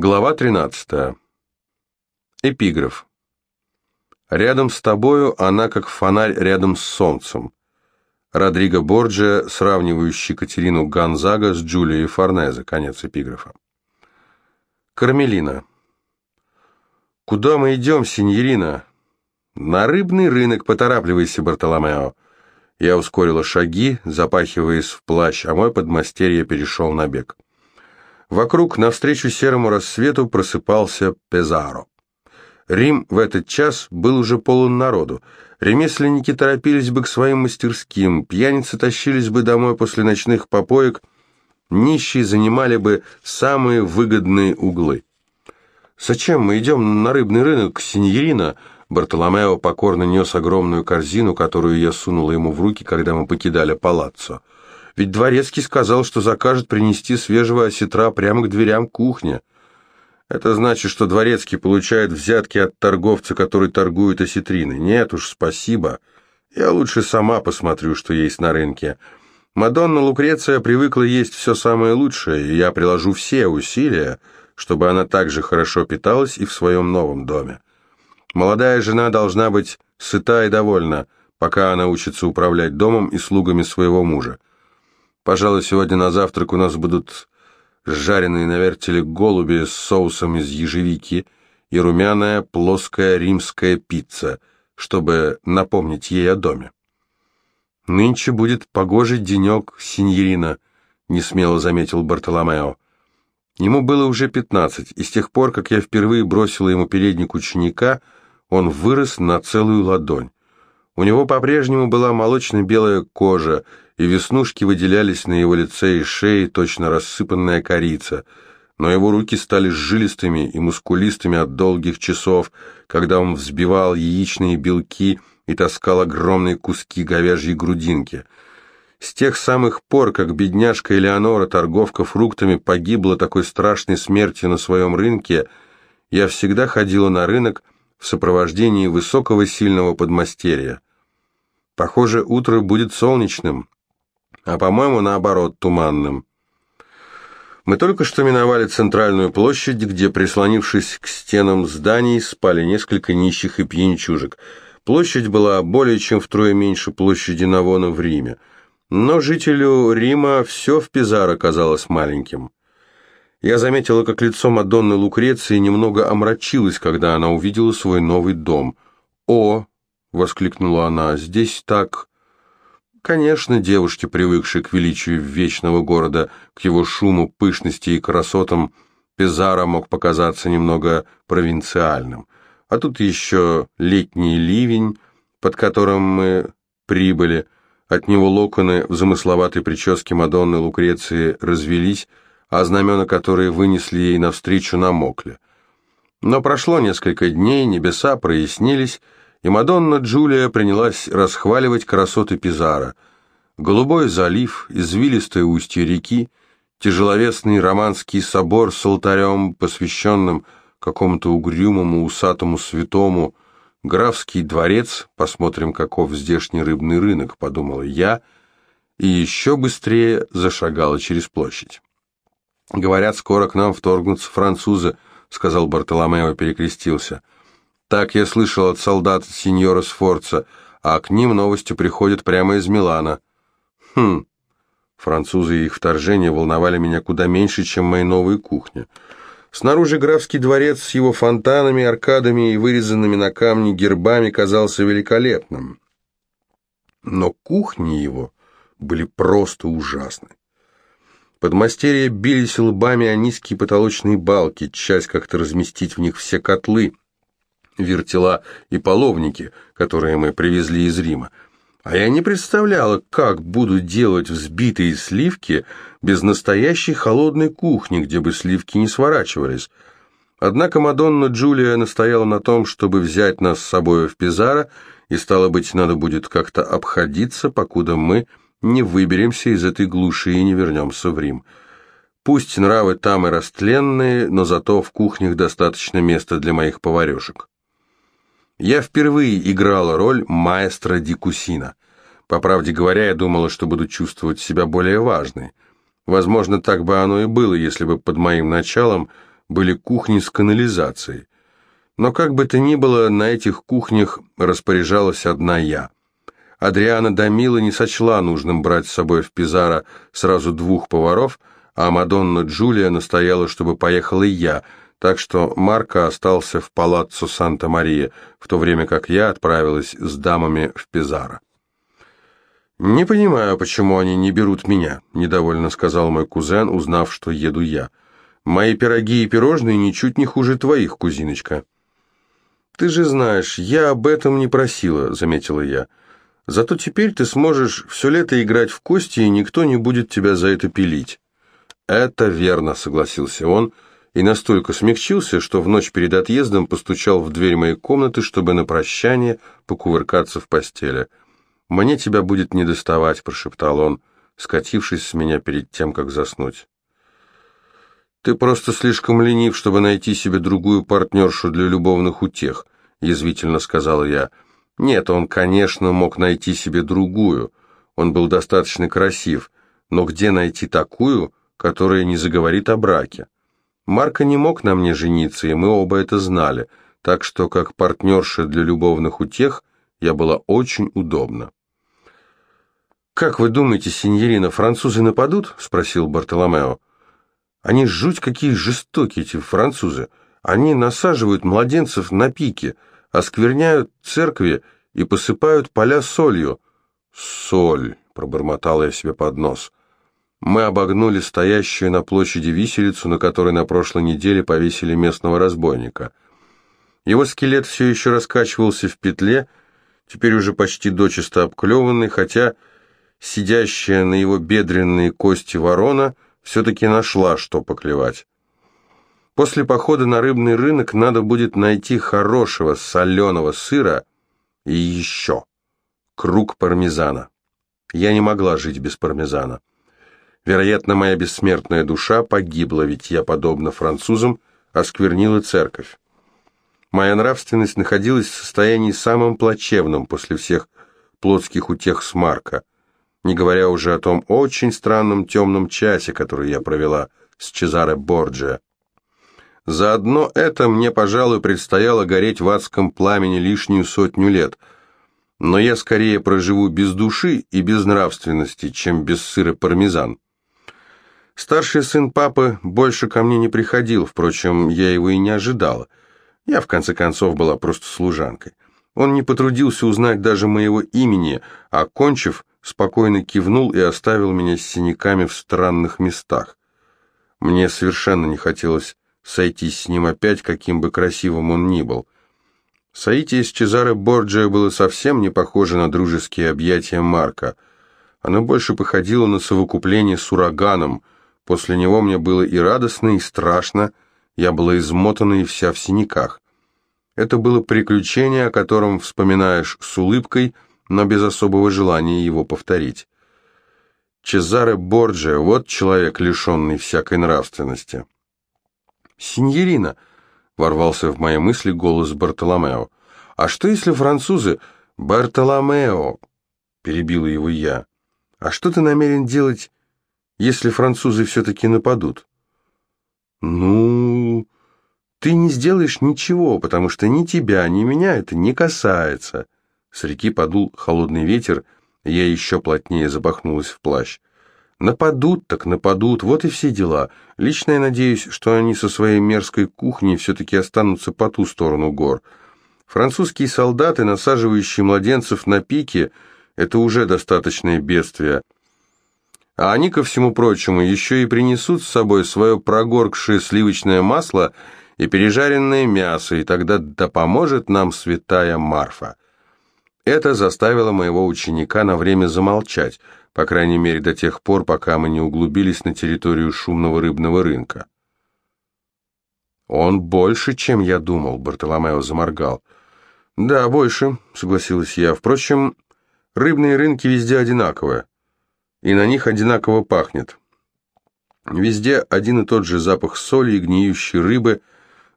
Глава 13. Эпиграф. Рядом с тобою она как фонарь рядом с солнцем. Родриго Борджиа, сравнивающий Катерину Гонзага с Джулией Форнезе. Конец эпиграфа. Кармелина. «Куда мы идем, синьорина?» «На рыбный рынок, поторапливайся, Бартоломео». Я ускорила шаги, запахиваясь в плащ, а мой подмастерье перешел на бег. Вокруг, навстречу серому рассвету, просыпался Пезаро. Рим в этот час был уже полон народу. Ремесленники торопились бы к своим мастерским, пьяницы тащились бы домой после ночных попоек, нищие занимали бы самые выгодные углы. «Зачем мы идем на рыбный рынок, синьорина?» Бартоломео покорно нес огромную корзину, которую я сунула ему в руки, когда мы покидали палаццо. Ведь дворецкий сказал, что закажет принести свежего осетра прямо к дверям кухни. Это значит, что дворецкий получает взятки от торговца, который торгует осетриной. Нет уж, спасибо. Я лучше сама посмотрю, что есть на рынке. Мадонна Лукреция привыкла есть все самое лучшее, и я приложу все усилия, чтобы она также хорошо питалась и в своем новом доме. Молодая жена должна быть сыта и довольна, пока она учится управлять домом и слугами своего мужа. Пожалуй, сегодня на завтрак у нас будут жареные на вертеле голуби с соусом из ежевики и румяная плоская римская пицца, чтобы напомнить ей о доме. «Нынче будет погожий денек, синьорина», — несмело заметил Бартоломео. Ему было уже пятнадцать, и с тех пор, как я впервые бросила ему передник ученика, он вырос на целую ладонь. У него по-прежнему была молочно-белая кожа, и веснушки выделялись на его лице и шее, точно рассыпанная корица, но его руки стали жилистыми и мускулистыми от долгих часов, когда он взбивал яичные белки и таскал огромные куски говяжьей грудинки. С тех самых пор, как бедняжка Элеонора, торговка фруктами, погибла такой страшной смертью на своем рынке, я всегда ходила на рынок в сопровождении высокого сильного подмастерья. Похоже, утро будет солнечным, а, по-моему, наоборот, туманным. Мы только что миновали центральную площадь, где, прислонившись к стенам зданий, спали несколько нищих и пьянчужек. Площадь была более чем втрое меньше площади Навона в Риме. Но жителю Рима все в Пизаро казалось маленьким. Я заметила, как лицо Мадонны Лукреции немного омрачилось, когда она увидела свой новый дом. «О!» — воскликнула она. «Здесь так Конечно, девушке, привыкшей к величию вечного города, к его шуму, пышности и красотам, Пизаро мог показаться немного провинциальным. А тут еще летний ливень, под которым мы прибыли. От него локоны в замысловатой прическе Мадонны Лукреции развелись, а знамена, которые вынесли ей навстречу, намокли. Но прошло несколько дней, небеса прояснились, и Мадонна Джулия принялась расхваливать красоты Пизара. Голубой залив, извилистое устье реки, тяжеловесный романский собор с алтарем, посвященным какому-то угрюмому усатому святому, графский дворец, посмотрим, каков здешний рыбный рынок, подумала я, и еще быстрее зашагала через площадь. «Говорят, скоро к нам вторгнутся французы», — сказал Бартоломео перекрестился. — так я слышал от солдат сеньора Сфорца, а к ним новости приходят прямо из Милана. Хм, французы и их вторжение волновали меня куда меньше, чем мои новые кухни. Снаружи графский дворец с его фонтанами, аркадами и вырезанными на камне гербами казался великолепным. Но кухни его были просто ужасны. Подмастерья бились лбами о низкие потолочные балки, часть как-то разместить в них все котлы — вертела и половники, которые мы привезли из Рима. А я не представляла, как буду делать взбитые сливки без настоящей холодной кухни, где бы сливки не сворачивались. Однако Мадонна Джулия настояла на том, чтобы взять нас с собой в Пизаро, и, стало быть, надо будет как-то обходиться, покуда мы не выберемся из этой глуши и не вернемся в Рим. Пусть нравы там и растленные, но зато в кухнях достаточно места для моих поварешек. Я впервые играла роль маэстро Дикусина. По правде говоря, я думала, что буду чувствовать себя более важной. Возможно, так бы оно и было, если бы под моим началом были кухни с канализацией. Но как бы то ни было, на этих кухнях распоряжалась одна я. Адриана Дамила не сочла нужным брать с собой в Пизаро сразу двух поваров, а Мадонна Джулия настояла, чтобы поехал и я, так что Марко остался в палаццо Санта-Мария, в то время как я отправилась с дамами в Пизаро. «Не понимаю, почему они не берут меня», — недовольно сказал мой кузен, узнав, что еду я. «Мои пироги и пирожные ничуть не хуже твоих, кузиночка». «Ты же знаешь, я об этом не просила», — заметила я. «Зато теперь ты сможешь все лето играть в кости, и никто не будет тебя за это пилить». «Это верно», — согласился он, и настолько смягчился, что в ночь перед отъездом постучал в дверь моей комнаты, чтобы на прощание покувыркаться в постели. «Мне тебя будет недоставать», — прошептал он, скатившись с меня перед тем, как заснуть. «Ты просто слишком ленив, чтобы найти себе другую партнершу для любовных утех», — язвительно сказал я. «Нет, он, конечно, мог найти себе другую. Он был достаточно красив. Но где найти такую, которая не заговорит о браке? Марка не мог на мне жениться, и мы оба это знали, так что как партнерша для любовных утех я была очень удобна». «Как вы думаете, синьорина, французы нападут?» — спросил Бартоломео. Они жуть какие жестокие, эти французы. Они насаживают младенцев на пике, оскверняют церкви и посыпают поля солью. «Соль», — пробормотал я себе под нос. Мы обогнули стоящую на площади виселицу, на которой на прошлой неделе повесили местного разбойника. Его скелет все еще раскачивался в петле, теперь уже почти дочисто обклеванный, хотя сидящая на его бедренные кости ворона — все-таки нашла, что поклевать. После похода на рыбный рынок надо будет найти хорошего соленого сыра и еще круг пармезана. Я не могла жить без пармезана. Вероятно, моя бессмертная душа погибла, ведь я, подобно французам, осквернила церковь. Моя нравственность находилась в состоянии самым плачевным после всех плотских утех с Марка – не говоря уже о том очень странном темном часе, который я провела с Чезаре Борджиа. Заодно это мне, пожалуй, предстояло гореть в адском пламени лишнюю сотню лет, но я скорее проживу без души и без нравственности, чем без сыра пармезан. Старший сын папы больше ко мне не приходил, впрочем, я его и не ожидала. Я, в конце концов, была просто служанкой. Он не потрудился узнать даже моего имени, а, кончив, спокойно кивнул и оставил меня с синяками в странных местах. Мне совершенно не хотелось сойтись с ним опять, каким бы красивым он ни был. Соитие с Чезаре Борджио было совсем не похоже на дружеские объятия Марка. Оно больше походило на совокупление с ураганом. После него мне было и радостно, и страшно. Я была измотана и вся в синяках. Это было приключение, о котором вспоминаешь с улыбкой – но без особого желания его повторить. Чезаре Борджио, вот человек, лишенный всякой нравственности. «Синьорина!» — ворвался в мои мысли голос Бартоломео. «А что, если французы...» «Бартоломео!» — перебила его я. «А что ты намерен делать, если французы все-таки нападут?» «Ну...» «Ты не сделаешь ничего, потому что ни тебя, ни меня это не касается». С реки подул холодный ветер, я еще плотнее запахнулась в плащ. Нападут так нападут, вот и все дела. Лично я надеюсь, что они со своей мерзкой кухней все-таки останутся по ту сторону гор. Французские солдаты, насаживающие младенцев на пике, это уже достаточное бедствие. А они, ко всему прочему, еще и принесут с собой свое прогоркшее сливочное масло и пережаренное мясо, и тогда да поможет нам святая Марфа. Это заставило моего ученика на время замолчать, по крайней мере до тех пор, пока мы не углубились на территорию шумного рыбного рынка. «Он больше, чем я думал», — Бартоломео заморгал. «Да, больше», — согласилась я. «Впрочем, рыбные рынки везде одинаковые, и на них одинаково пахнет. Везде один и тот же запах соли и гниющей рыбы,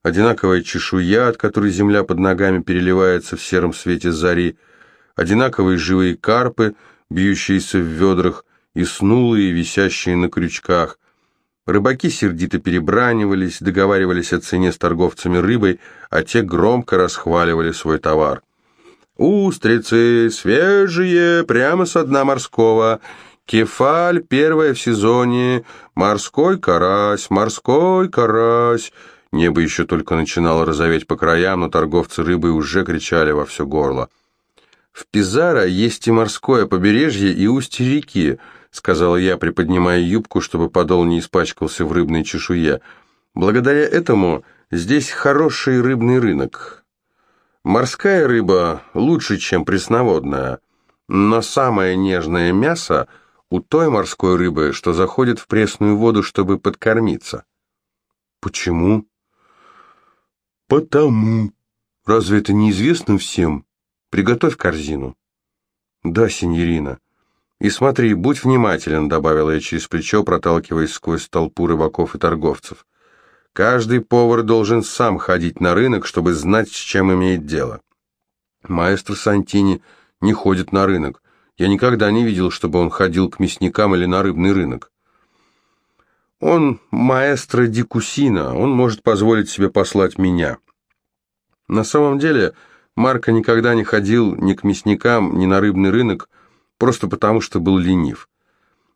одинаковая чешуя, от которой земля под ногами переливается в сером свете зари, — одинаковые живые карпы, бьющиеся в ведрах, и снулые, висящие на крючках. Рыбаки сердито перебранивались, договаривались о цене с торговцами рыбой, а те громко расхваливали свой товар. «Устрицы свежие, прямо со дна морского», «Кефаль, первая в сезоне», «Морской карась, морской карась». Небо еще только начинало розоветь по краям, но торговцы рыбой уже кричали во все горло. «В Пизаро есть и морское побережье, и устье реки», — сказала я, приподнимая юбку, чтобы подол не испачкался в рыбной чешуе. «Благодаря этому здесь хороший рыбный рынок. Морская рыба лучше, чем пресноводная, но самое нежное мясо у той морской рыбы, что заходит в пресную воду, чтобы подкормиться». «Почему?» «Потому. Разве это неизвестно всем?» Приготовь корзину». «Да, сеньорина». «И смотри, будь внимателен», — добавила я через плечо, проталкиваясь сквозь толпу рыбаков и торговцев. «Каждый повар должен сам ходить на рынок, чтобы знать, с чем имеет дело». Маэстро Сантини не ходит на рынок. Я никогда не видел, чтобы он ходил к мясникам или на рыбный рынок. Он маэстро Дикусина, он может позволить себе послать меня. На самом деле, Марко никогда не ходил ни к мясникам, ни на рыбный рынок, просто потому что был ленив.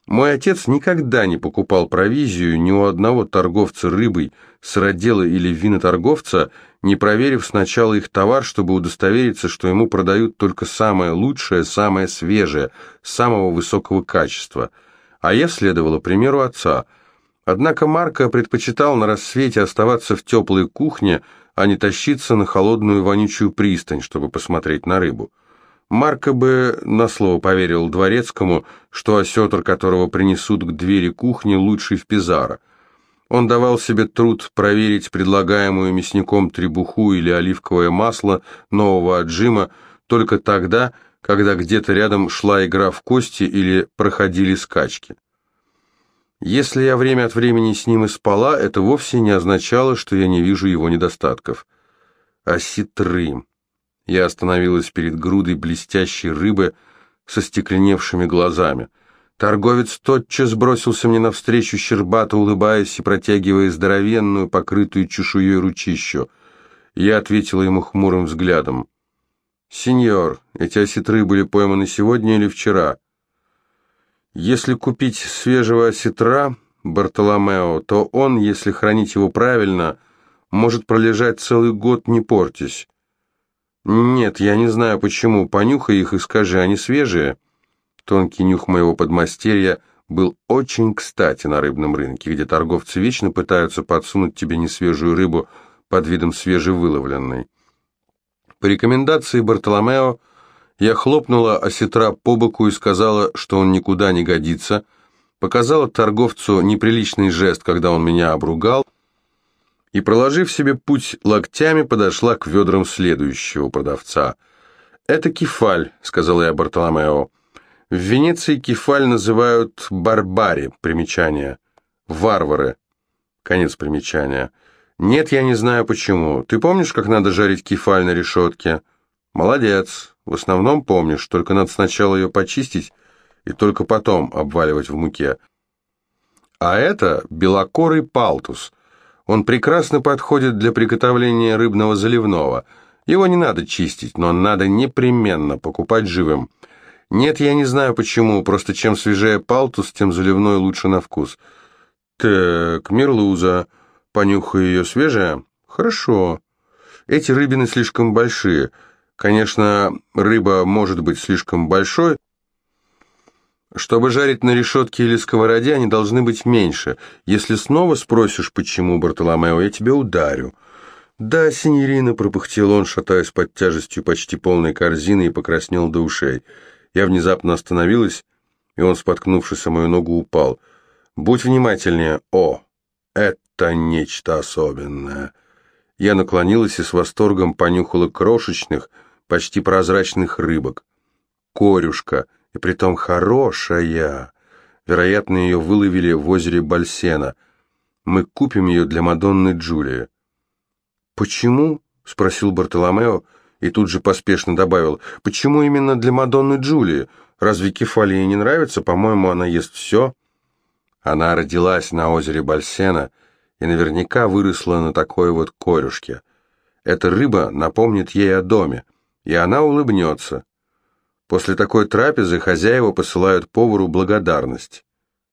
Мой отец никогда не покупал провизию ни у одного торговца рыбой, сыродела или виноторговца, не проверив сначала их товар, чтобы удостовериться, что ему продают только самое лучшее, самое свежее, самого высокого качества. А я следовала примеру отца. Однако Марко предпочитал на рассвете оставаться в теплой кухне, а не тащиться на холодную вонючую пристань, чтобы посмотреть на рыбу. Марко бы на слово поверил дворецкому, что осетр, которого принесут к двери кухни, лучший в Пизаро. Он давал себе труд проверить предлагаемую мясником требуху или оливковое масло нового отжима только тогда, когда где-то рядом шла игра в кости или проходили скачки. Если я время от времени с ним и спала, это вовсе не означало, что я не вижу его недостатков. Осетры. Я остановилась перед грудой блестящей рыбы со стекленевшими глазами. Торговец тотчас бросился мне навстречу, щербато улыбаясь и протягивая здоровенную, покрытую чешуей ручищу. Я ответила ему хмурым взглядом. «Сеньор, эти осетры были пойманы сегодня или вчера?» Если купить свежего осетра, Бартоломео, то он, если хранить его правильно, может пролежать целый год, не портясь. Нет, я не знаю почему, понюхай их и скажи, они свежие. Тонкий нюх моего подмастерья был очень кстати на рыбном рынке, где торговцы вечно пытаются подсунуть тебе несвежую рыбу под видом свежевыловленной. По рекомендации Бартоломео, я хлопнула осетра по боку и сказала, что он никуда не годится, показала торговцу неприличный жест, когда он меня обругал, и, проложив себе путь локтями, подошла к ведрам следующего продавца. «Это кефаль», — сказала я Бартоломео. «В Венеции кефаль называют барбари, примечание, варвары». Конец примечания. «Нет, я не знаю почему. Ты помнишь, как надо жарить кефаль на решетке?» «Молодец. В основном помнишь, только надо сначала ее почистить и только потом обваливать в муке. А это белокорый палтус. Он прекрасно подходит для приготовления рыбного заливного. Его не надо чистить, но надо непременно покупать живым. Нет, я не знаю почему, просто чем свежее палтус, тем заливной лучше на вкус. Так, мерлуза. Понюхай ее свежая? Хорошо. Эти рыбины слишком большие. Конечно, рыба может быть слишком большой. Чтобы жарить на решетке или сковороде, они должны быть меньше. Если снова спросишь, почему, Бартоломео, я тебя ударю. Да, синьорина, пропыхтел он, шатаясь под тяжестью почти полной корзины и покраснел до ушей. Я внезапно остановилась, и он, споткнувшись о мою ногу, упал. Будь внимательнее. О, это нечто особенное. Я наклонилась и с восторгом понюхала крошечных, почти прозрачных рыбок. Корюшка, и притом хорошая. Вероятно, ее выловили в озере Бальсена. Мы купим ее для Мадонны Джулии. «Почему?» — спросил Бартоломео и тут же поспешно добавил. «Почему именно для Мадонны Джулии? Разве Кефалии не нравится? По-моему, она ест все». Она родилась на озере Бальсена и наверняка выросла на такой вот корюшке. Эта рыба напомнит ей о доме, и она улыбнется. После такой трапезы хозяева посылают повару благодарность.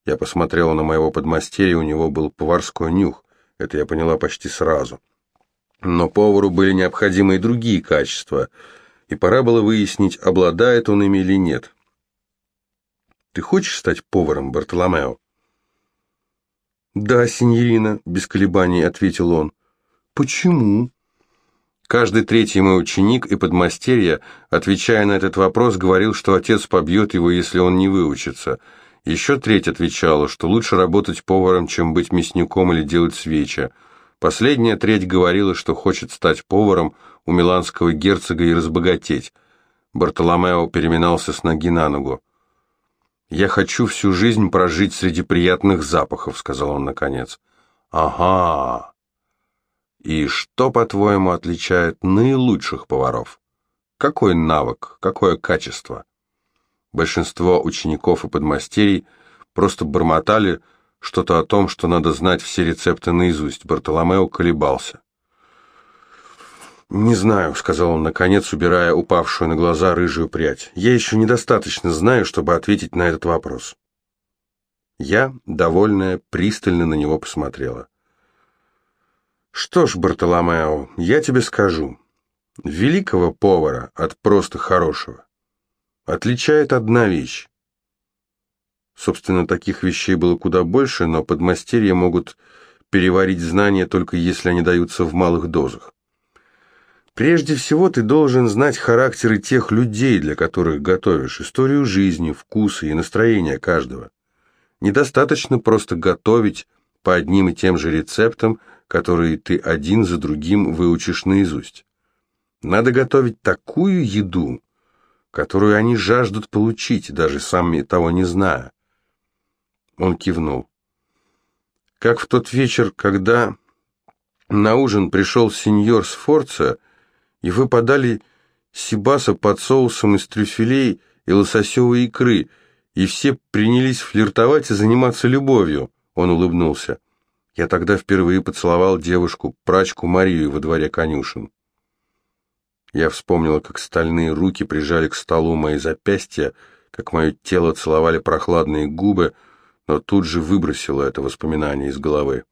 Я посмотрела на моего подмастерья, у него был поварской нюх. Это я поняла почти сразу. Но повару были необходимы и другие качества, и пора было выяснить, обладает он ими или нет. «Ты хочешь стать поваром, Бартоломео?» «Да, синьорина», — без колебаний ответил он. «Почему?» Каждый третий мой ученик и подмастерье, отвечая на этот вопрос, говорил, что отец побьет его, если он не выучится. Еще треть отвечала, что лучше работать поваром, чем быть мясником или делать свечи. Последняя треть говорила, что хочет стать поваром у миланского герцога и разбогатеть. Бартоломео переминался с ноги на ногу. «Я хочу всю жизнь прожить среди приятных запахов», — сказал он наконец. «Ага. И что, по-твоему, отличает наилучших поваров? Какой навык, какое качество?» Большинство учеников и подмастерий просто бормотали, что-то о том, что надо знать все рецепты наизусть. Бартоломео колебался. «Не знаю», — сказал он, наконец, убирая упавшую на глаза рыжую прядь. «Я еще недостаточно знаю, чтобы ответить на этот вопрос». Я, довольная, пристально на него посмотрела. «Что ж, Бартоломео, я тебе скажу. Великого повара от просто хорошего отличает одна вещь. Собственно, таких вещей было куда больше, но подмастерья могут переварить знания только если они даются в малых дозах. Прежде всего, ты должен знать характеры тех людей, для которых готовишь, историю жизни, вкусы и настроения каждого. Недостаточно просто готовить по одним и тем же рецептам, которые ты один за другим выучишь наизусть. Надо готовить такую еду, которую они жаждут получить, даже сами того не зная. Он кивнул. Как в тот вечер, когда на ужин пришел сеньор Сфорца, и вы подали сибаса под соусом из трюфелей и лососевой икры, и все принялись флиртовать и заниматься любовью. Он улыбнулся. Я тогда впервые поцеловал девушку, прачку Марию во дворе конюшен. Я вспомнила, как стальные руки прижали к столу мои запястья, как мое тело целовали прохладные губы, но тут же выбросила это воспоминание из головы.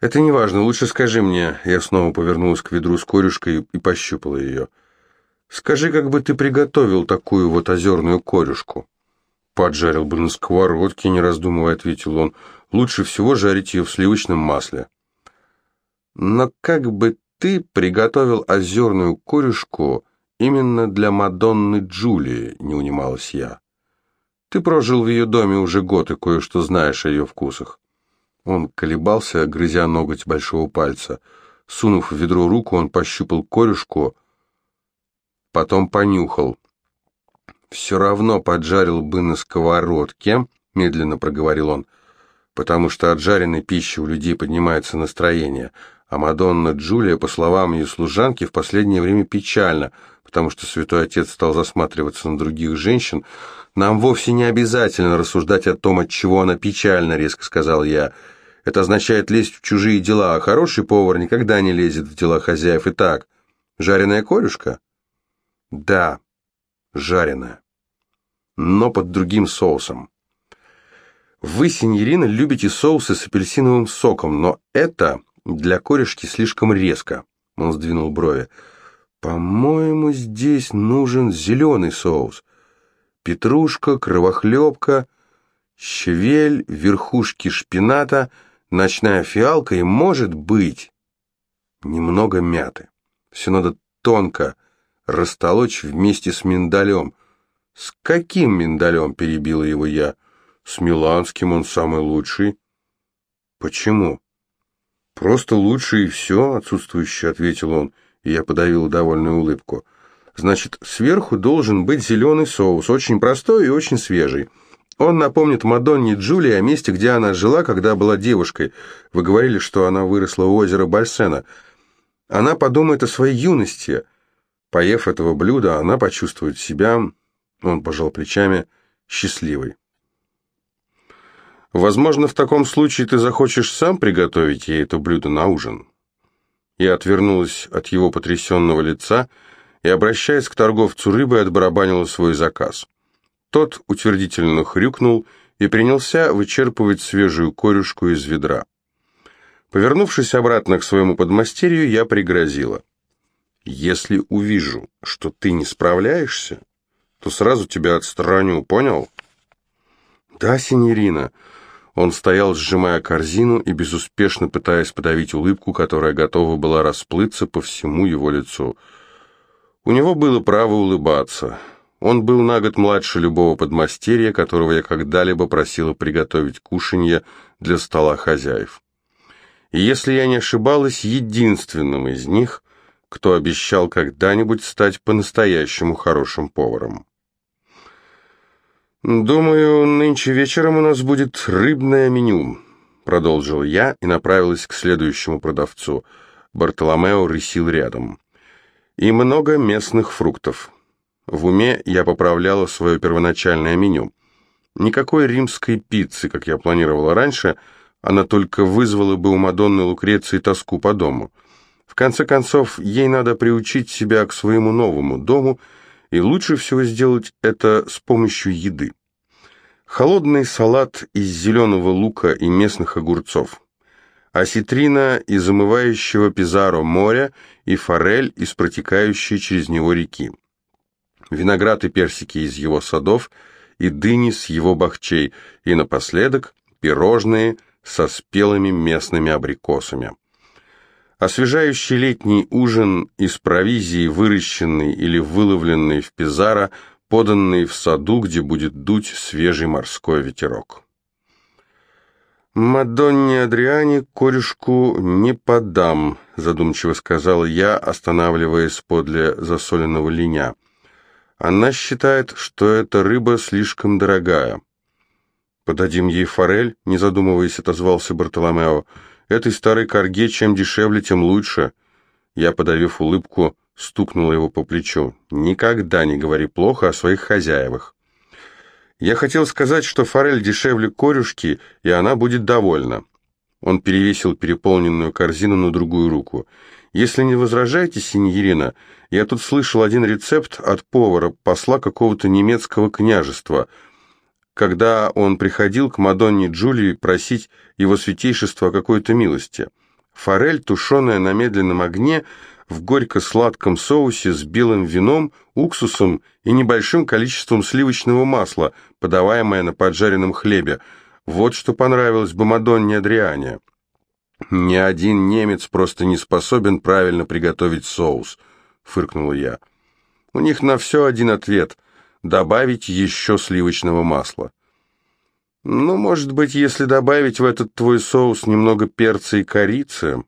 «Это не важно, лучше скажи мне...» Я снова повернулась к ведру с корюшкой и пощупала ее. «Скажи, как бы ты приготовил такую вот озерную корюшку?» «Поджарил бы на сковородке», — не раздумывая ответил он. «Лучше всего жарить ее в сливочном масле». «Но как бы ты приготовил озерную корюшку именно для Мадонны Джулии», — не унималась я. Ты прожил в ее доме уже год и кое-что знаешь о ее вкусах». Он колебался, грызя ноготь большого пальца. Сунув в ведро руку, он пощупал корюшку, потом понюхал. «Все равно поджарил бы на сковородке», — медленно проговорил он, «потому что от жареной пищи у людей поднимается настроение, а Мадонна Джулия, по словам ее служанки, в последнее время печально, потому что святой отец стал засматриваться на других женщин, «Нам вовсе не обязательно рассуждать о том, от чего она печальна», — резко сказал я. «Это означает лезть в чужие дела, а хороший повар никогда не лезет в дела хозяев. Итак, жареная корюшка?» «Да, жареная, но под другим соусом». «Вы, синьорина, любите соусы с апельсиновым соком, но это для корешки слишком резко», — он сдвинул брови. «По-моему, здесь нужен зеленый соус» петрушка, кровохлебка, щавель, верхушки шпината, ночная фиалка и, может быть, немного мяты. Все надо тонко растолочь вместе с миндалем. «С каким миндалем?» – перебила его я. «С миланским он самый лучший». «Почему?» «Просто лучший и все», – отсутствующе ответил он, и я подавил довольную улыбку. Значит, сверху должен быть зеленый соус, очень простой и очень свежий. Он напомнит Мадонне Джулии о месте, где она жила, когда была девушкой. Вы говорили, что она выросла у озера Бальсена. Она подумает о своей юности. Поев этого блюда, она почувствует себя, он пожал плечами, счастливой. Возможно, в таком случае ты захочешь сам приготовить ей это блюдо на ужин. Я отвернулась от его потрясенного лица и, обращаясь к торговцу рыбой, отбарабанила свой заказ. Тот утвердительно хрюкнул и принялся вычерпывать свежую корюшку из ведра. Повернувшись обратно к своему подмастерью, я пригрозила. «Если увижу, что ты не справляешься, то сразу тебя отстраню, понял?» «Да, синьорина». Он стоял, сжимая корзину и безуспешно пытаясь подавить улыбку, которая готова была расплыться по всему его лицу. У него было право улыбаться. Он был на год младше любого подмастерья, которого я когда-либо просила приготовить кушанье для стола хозяев. И если я не ошибалась, единственным из них, кто обещал когда-нибудь стать по-настоящему хорошим поваром. «Думаю, нынче вечером у нас будет рыбное меню», — продолжил я и направилась к следующему продавцу. Бартоломео рысил рядом. «И много местных фруктов». В уме я поправляла свое первоначальное меню. Никакой римской пиццы, как я планировала раньше, она только вызвала бы у Мадонны Лукреции тоску по дому. В конце концов, ей надо приучить себя к своему новому дому, и лучше всего сделать это с помощью еды. Холодный салат из зеленого лука и местных огурцов. Осетрина из омывающего Пизаро моря и форель из протекающей через него реки. Виноград и персики из его садов и дыни с его бахчей. И напоследок пирожные со спелыми местными абрикосами. Освежающий летний ужин из провизии, выращенный или выловленный в Пизаро, поданный в саду, где будет дуть свежий морской ветерок. «Мадонне Адриане корюшку не подам», — задумчиво сказала я, останавливаясь подле засоленного линя. «Она считает, что эта рыба слишком дорогая». «Подадим ей форель», — не задумываясь, отозвался Бартоломео. «Этой старой корге чем дешевле, тем лучше». Я, подавив улыбку, стукнула его по плечу. «Никогда не говори плохо о своих хозяевах». Я хотел сказать, что форель дешевле корюшки, и она будет довольна. Он перевесил переполненную корзину на другую руку. «Если не возражаете, синьорина, я тут слышал один рецепт от повара, посла какого-то немецкого княжества, когда он приходил к Мадонне Джулии просить его святейшества о какой-то милости. Форель, тушеная на медленном огне, в горько-сладком соусе с белым вином, уксусом и небольшим количеством сливочного масла, подаваемое на поджаренном хлебе. Вот что понравилось бы Мадонне Адриане. «Ни один немец просто не способен правильно приготовить соус», — фыркнула я. «У них на все один ответ — добавить еще сливочного масла». «Ну, может быть, если добавить в этот твой соус немного перца и корицы...»